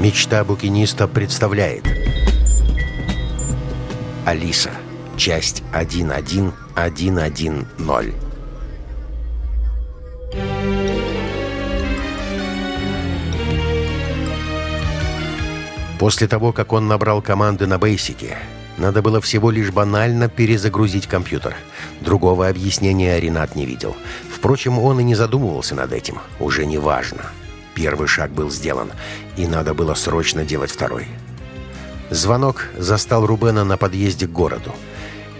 Мечта букиниста представляет Алиса. Часть 11110 После того, как он набрал команды на бейсике, надо было всего лишь банально перезагрузить компьютер. Другого объяснения Ренат не видел. Впрочем, он и не задумывался над этим. Уже не важно. Первый шаг был сделан, и надо было срочно делать второй. Звонок застал Рубена на подъезде к городу.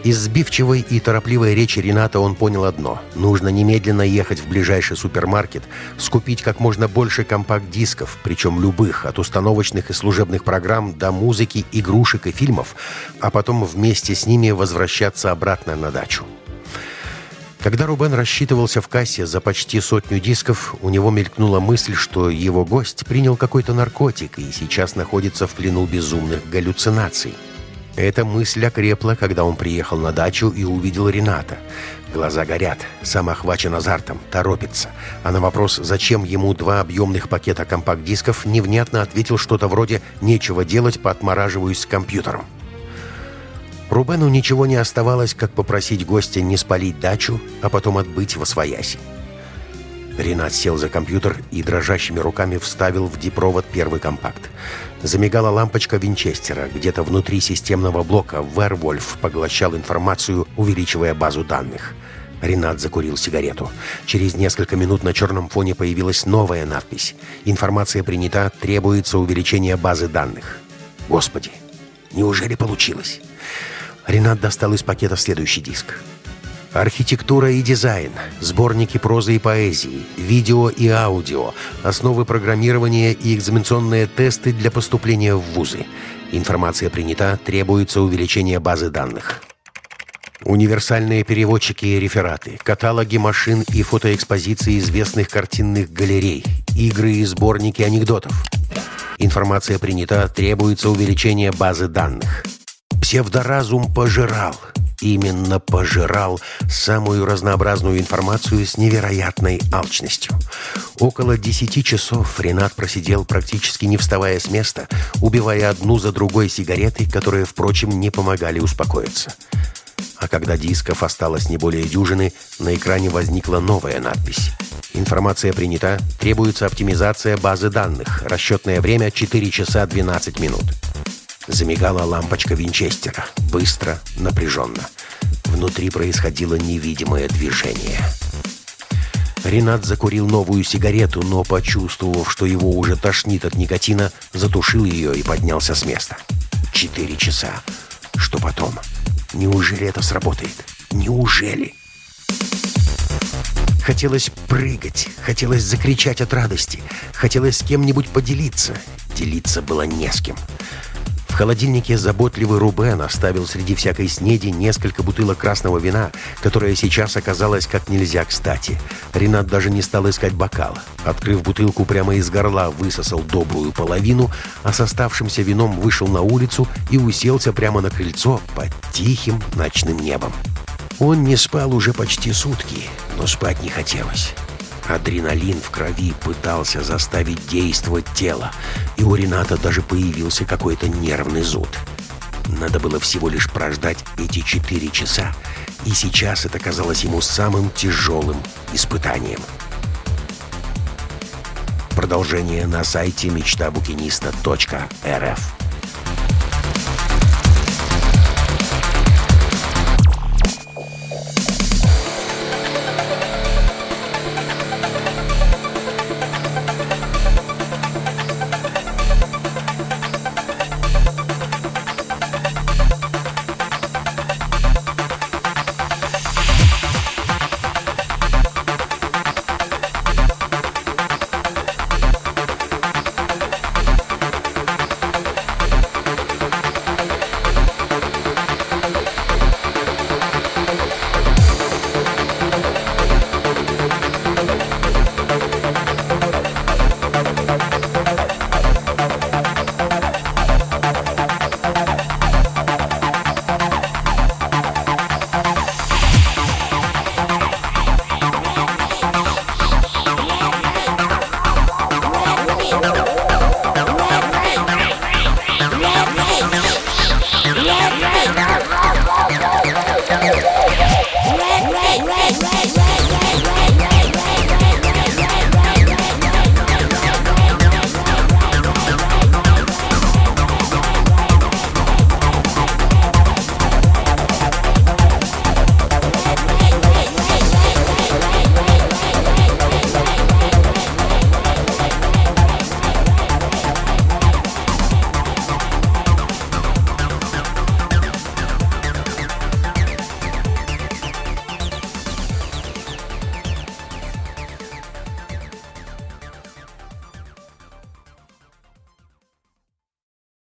Из сбивчивой и торопливой речи Рената он понял одно. Нужно немедленно ехать в ближайший супермаркет, скупить как можно больше компакт-дисков, причем любых, от установочных и служебных программ до музыки, игрушек и фильмов, а потом вместе с ними возвращаться обратно на дачу. Когда Рубен рассчитывался в кассе за почти сотню дисков, у него мелькнула мысль, что его гость принял какой-то наркотик и сейчас находится в плену безумных галлюцинаций. Эта мысль окрепла, когда он приехал на дачу и увидел Рената. Глаза горят, сам охвачен азартом, торопится. А на вопрос, зачем ему два объемных пакета компакт-дисков, невнятно ответил что-то вроде «нечего делать, поотмораживаюсь с компьютером». Рубену ничего не оставалось, как попросить гостя не спалить дачу, а потом отбыть во свояси. Ренат сел за компьютер и дрожащими руками вставил в дипровод первый компакт. Замигала лампочка Винчестера. Где-то внутри системного блока Вервольф поглощал информацию, увеличивая базу данных. Ренат закурил сигарету. Через несколько минут на черном фоне появилась новая надпись. «Информация принята, требуется увеличение базы данных». Господи, неужели получилось? Ренат достал из пакета следующий диск. Архитектура и дизайн, сборники прозы и поэзии, видео и аудио, основы программирования и экзаменационные тесты для поступления в вузы. Информация принята, требуется увеличение базы данных. Универсальные переводчики и рефераты, каталоги машин и фотоэкспозиции известных картинных галерей, игры и сборники анекдотов. Информация принята, требуется увеличение базы данных. Псевдоразум пожирал – именно пожирал самую разнообразную информацию с невероятной алчностью. Около десяти часов Ренат просидел практически не вставая с места, убивая одну за другой сигареты, которые, впрочем, не помогали успокоиться. А когда дисков осталось не более дюжины, на экране возникла новая надпись. Информация принята, требуется оптимизация базы данных. Расчетное время 4 часа 12 минут. Замигала лампочка Винчестера. Быстро, напряженно. Внутри происходило невидимое движение. Ренат закурил новую сигарету, но, почувствовав, что его уже тошнит от никотина, затушил ее и поднялся с места. Четыре часа. Что потом? Неужели это сработает? Неужели? Хотелось прыгать, хотелось закричать от радости, хотелось с кем-нибудь поделиться. Делиться было не с кем холодильнике заботливый Рубен оставил среди всякой снеди несколько бутылок красного вина, которое сейчас оказалось как нельзя кстати. Ренат даже не стал искать бокал. Открыв бутылку прямо из горла, высосал добрую половину, а с оставшимся вином вышел на улицу и уселся прямо на крыльцо под тихим ночным небом. Он не спал уже почти сутки, но спать не хотелось. Адреналин в крови пытался заставить действовать тело, и у Рената даже появился какой-то нервный зуд. Надо было всего лишь прождать эти четыре часа, и сейчас это казалось ему самым тяжелым испытанием. Продолжение на сайте мечтабукиниста.рф